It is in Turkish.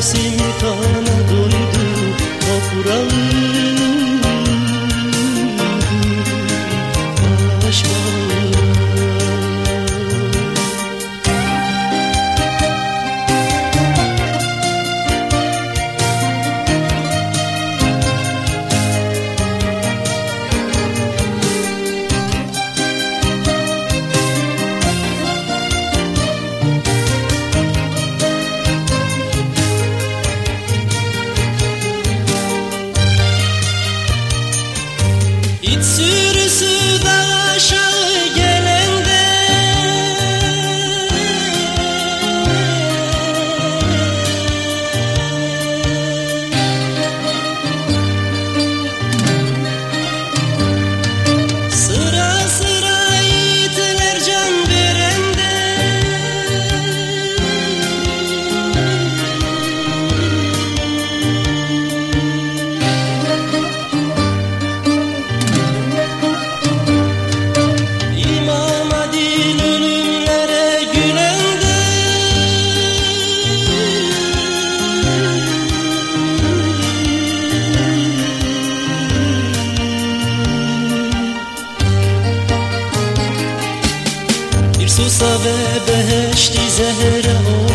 mevsimi kana doydu toprağı سوسه بهشتی زهرمون.